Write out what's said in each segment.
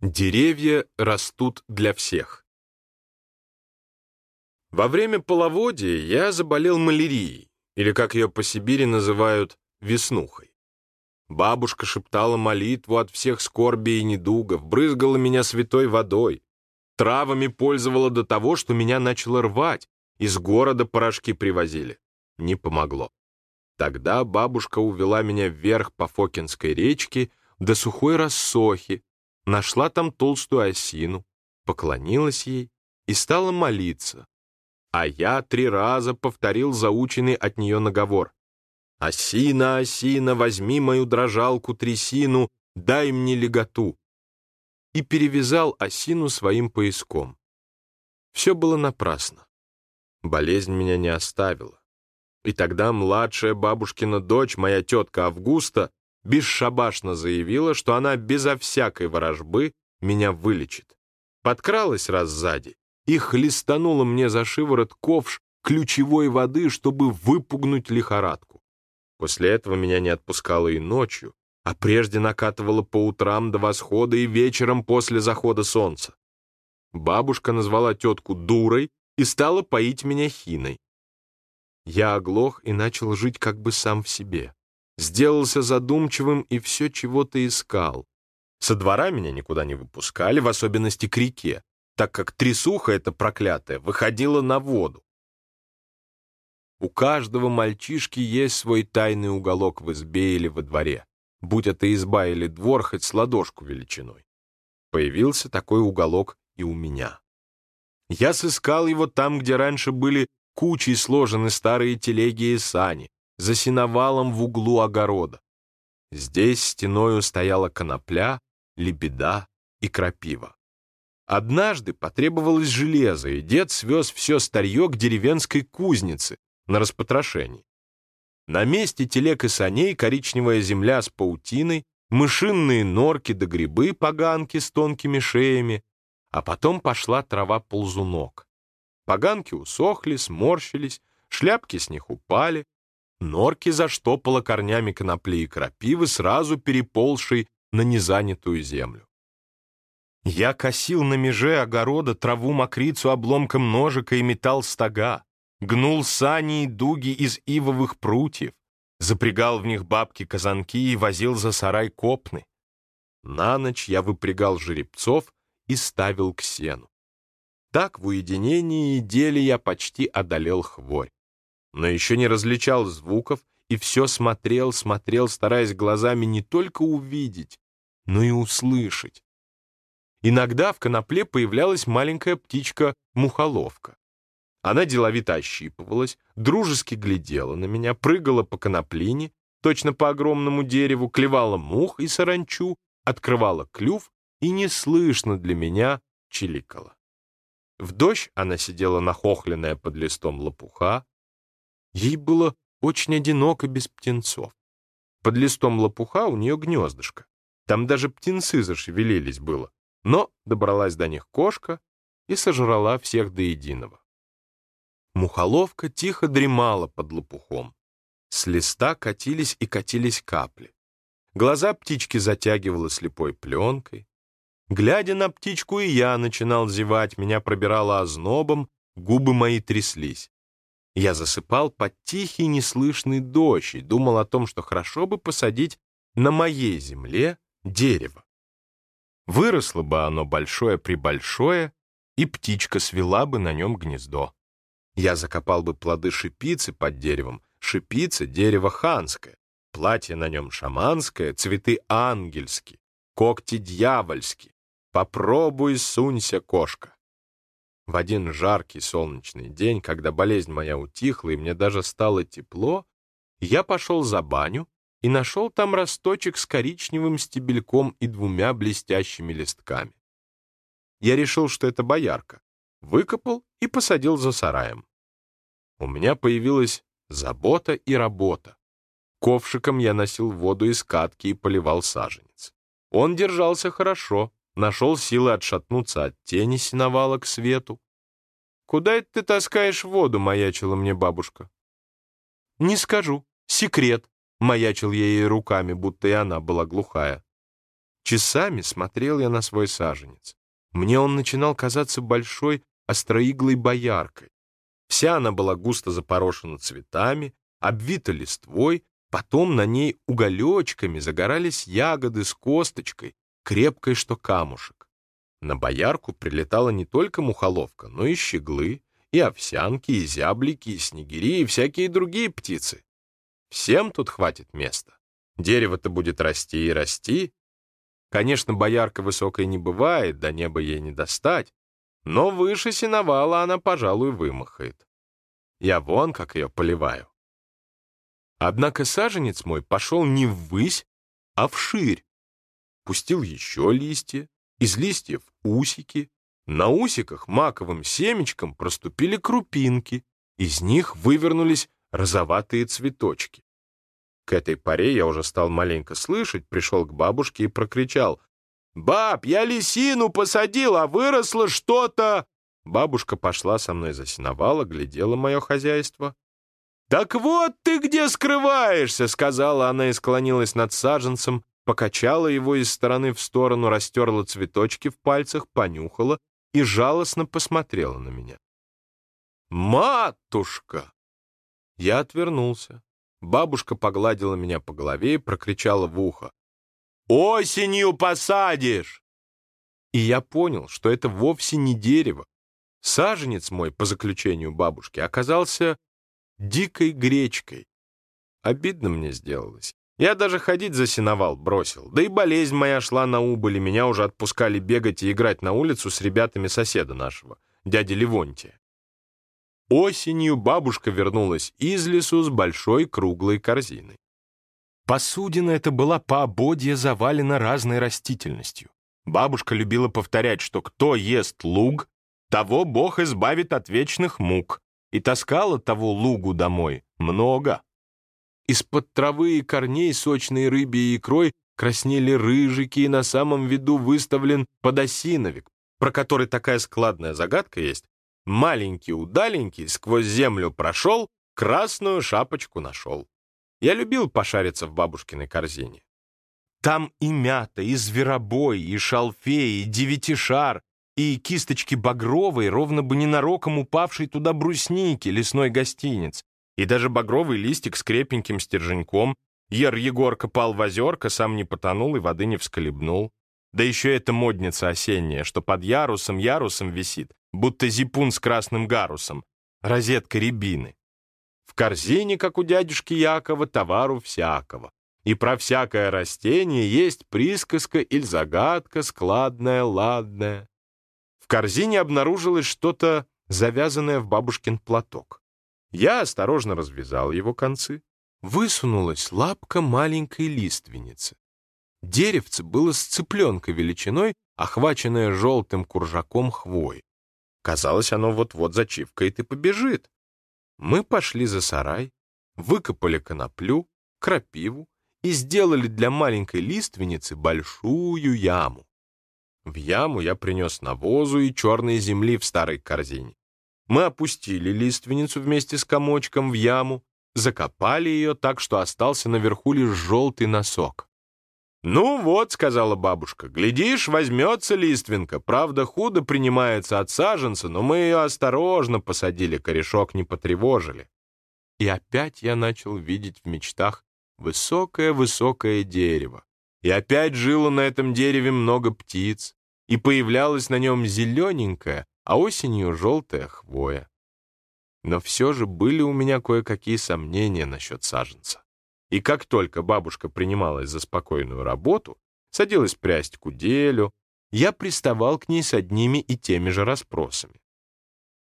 Деревья растут для всех. Во время половодья я заболел малярией, или, как ее по Сибири называют, веснухой. Бабушка шептала молитву от всех скорби и недугов, брызгала меня святой водой, травами пользовала до того, что меня начало рвать, из города порошки привозили. Не помогло. Тогда бабушка увела меня вверх по Фокинской речке до сухой рассохи, нашла там толстую осину, поклонилась ей и стала молиться. А я три раза повторил заученный от нее наговор. «Осина, осина, возьми мою дрожалку трясину, дай мне леготу!» И перевязал осину своим пояском. Все было напрасно. Болезнь меня не оставила. И тогда младшая бабушкина дочь, моя тетка Августа, бесшабашно заявила, что она безо всякой ворожбы меня вылечит. Подкралась раз сзади и хлестанула мне за шиворот ковш ключевой воды, чтобы выпугнуть лихорадку. После этого меня не отпускало и ночью, а прежде накатывало по утрам до восхода и вечером после захода солнца. Бабушка назвала тетку дурой и стала поить меня хиной. Я оглох и начал жить как бы сам в себе сделался задумчивым и все чего-то искал. Со двора меня никуда не выпускали, в особенности к реке, так как трясуха эта проклятая выходила на воду. У каждого мальчишки есть свой тайный уголок в избе или во дворе, будь это изба или двор хоть с ладошку величиной. Появился такой уголок и у меня. Я сыскал его там, где раньше были кучей сложены старые телеги и сани, за сеновалом в углу огорода. Здесь стеною стояла конопля, лебеда и крапива. Однажды потребовалось железо, и дед свез все старье к деревенской кузнице на распотрошение. На месте телег и саней коричневая земля с паутиной, мышинные норки да грибы поганки с тонкими шеями, а потом пошла трава ползунок. Поганки усохли, сморщились, шляпки с них упали, Норки заштопала корнями конопли и крапивы, сразу переползшей на незанятую землю. Я косил на меже огорода траву мокрицу обломком ножика и метал стога, гнул сани и дуги из ивовых прутьев, запрягал в них бабки-казанки и возил за сарай копны. На ночь я выпрягал жеребцов и ставил к сену. Так в уединении и деле я почти одолел хворь но еще не различал звуков и все смотрел, смотрел, стараясь глазами не только увидеть, но и услышать. Иногда в конопле появлялась маленькая птичка-мухоловка. Она деловито ощипывалась, дружески глядела на меня, прыгала по коноплине, точно по огромному дереву, клевала мух и саранчу, открывала клюв и неслышно для меня чиликала. В дождь она сидела нахохленная под листом лопуха, Ей было очень одиноко без птенцов. Под листом лопуха у нее гнездышко. Там даже птенцы зашевелились было. Но добралась до них кошка и сожрала всех до единого. Мухоловка тихо дремала под лопухом. С листа катились и катились капли. Глаза птички затягивала слепой пленкой. Глядя на птичку, и я начинал зевать, меня пробирало ознобом, губы мои тряслись. Я засыпал под тихий неслышный дождь и думал о том, что хорошо бы посадить на моей земле дерево. Выросло бы оно большое-пребольшое, и птичка свела бы на нем гнездо. Я закопал бы плоды шипицы под деревом, шипица — дерево ханское, платье на нем шаманское, цветы ангельские, когти дьявольские. Попробуй, сунься, кошка. В один жаркий солнечный день, когда болезнь моя утихла и мне даже стало тепло, я пошел за баню и нашел там росточек с коричневым стебельком и двумя блестящими листками. Я решил, что это боярка, выкопал и посадил за сараем. У меня появилась забота и работа. Ковшиком я носил воду из катки и поливал саженец. Он держался хорошо, нашел силы отшатнуться от тени синовала к свету. «Куда это ты таскаешь воду?» — маячила мне бабушка. «Не скажу. Секрет», — маячил я ей руками, будто и она была глухая. Часами смотрел я на свой саженец. Мне он начинал казаться большой остроиглой бояркой. Вся она была густо запорошена цветами, обвита листвой, потом на ней уголечками загорались ягоды с косточкой, крепкой, что камушек. На боярку прилетала не только мухоловка, но и щеглы, и овсянки, и зяблики, и снегири, и всякие другие птицы. Всем тут хватит места. Дерево-то будет расти и расти. Конечно, боярка высокой не бывает, до неба ей не достать, но выше сеновала она, пожалуй, вымахает. Я вон как ее поливаю. Однако саженец мой пошел не ввысь, а вширь. Пустил еще листья, из листьев усики. На усиках маковым семечком проступили крупинки, из них вывернулись розоватые цветочки. К этой поре я уже стал маленько слышать, пришел к бабушке и прокричал. «Баб, я лисину посадил, а выросло что-то!» Бабушка пошла со мной за сеновал, глядела мое хозяйство. «Так вот ты где скрываешься!» — сказала она и склонилась над саженцем, покачала его из стороны в сторону, растерла цветочки в пальцах, понюхала и жалостно посмотрела на меня. «Матушка!» Я отвернулся. Бабушка погладила меня по голове и прокричала в ухо. «Осенью посадишь!» И я понял, что это вовсе не дерево. Саженец мой, по заключению бабушки, оказался дикой гречкой. Обидно мне сделалось. Я даже ходить за сеновал бросил. Да и болезнь моя шла на убыль, меня уже отпускали бегать и играть на улицу с ребятами соседа нашего, дяди Левонтия. Осенью бабушка вернулась из лесу с большой круглой корзиной. Посудина эта была по ободье завалена разной растительностью. Бабушка любила повторять, что кто ест луг, того Бог избавит от вечных мук, и таскала того лугу домой много. Из-под травы и корней сочной рыбьей икрой краснели рыжики, и на самом виду выставлен подосиновик, про который такая складная загадка есть. Маленький удаленький сквозь землю прошел, красную шапочку нашел. Я любил пошариться в бабушкиной корзине. Там и мята, и зверобой, и шалфей, и девятишар, и кисточки багровой, ровно бы ненароком упавшей туда брусники, лесной гостиниц, и даже багровый листик с крепеньким стерженьком. Ер Егорка пал в озерко, сам не потонул и воды не всколебнул. Да еще эта модница осенняя, что под ярусом ярусом висит, будто зипун с красным гарусом, розетка рябины. В корзине, как у дядюшки Якова, товару всякого. И про всякое растение есть присказка или загадка, складная, ладная. В корзине обнаружилось что-то, завязанное в бабушкин платок. Я осторожно развязал его концы. Высунулась лапка маленькой лиственницы. Деревце было с цыпленкой величиной, охваченное желтым куржаком хвои. Казалось, оно вот-вот зачивкает и побежит. Мы пошли за сарай, выкопали коноплю, крапиву и сделали для маленькой лиственницы большую яму. В яму я принес навозу и черной земли в старой корзине. Мы опустили лиственницу вместе с комочком в яму, закопали ее так, что остался наверху лишь желтый носок. «Ну вот», — сказала бабушка, — «глядишь, возьмется лиственка. Правда, худо принимается от саженца, но мы ее осторожно посадили, корешок не потревожили». И опять я начал видеть в мечтах высокое-высокое дерево. И опять жило на этом дереве много птиц, и появлялась на нем зелененькая, а осенью желтая хвоя. Но все же были у меня кое-какие сомнения насчет саженца. И как только бабушка принималась за спокойную работу, садилась прясть куделю, я приставал к ней с одними и теми же расспросами.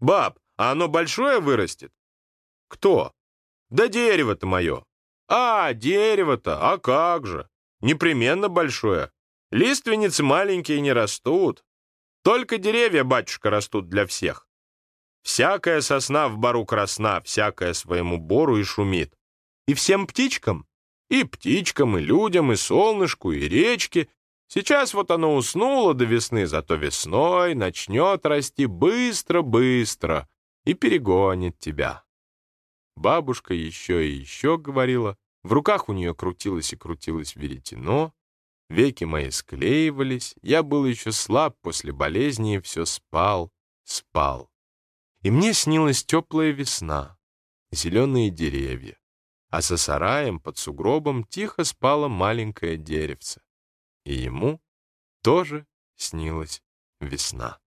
«Баб, а оно большое вырастет?» «Кто?» «Да дерево-то мое». «А, дерево-то, а как же? Непременно большое. Лиственницы маленькие не растут. Только деревья, батюшка, растут для всех. Всякая сосна в бару красна, всякая своему бору и шумит. И всем птичкам, и птичкам, и людям, и солнышку, и речке. Сейчас вот оно уснуло до весны, зато весной начнет расти быстро-быстро и перегонит тебя. Бабушка еще и еще говорила. В руках у нее крутилось и крутилось веретено. Веки мои склеивались, я был еще слаб после болезни и все спал, спал. И мне снилась теплая весна, зеленые деревья, а со сараем под сугробом тихо спало маленькое деревце. И ему тоже снилась весна.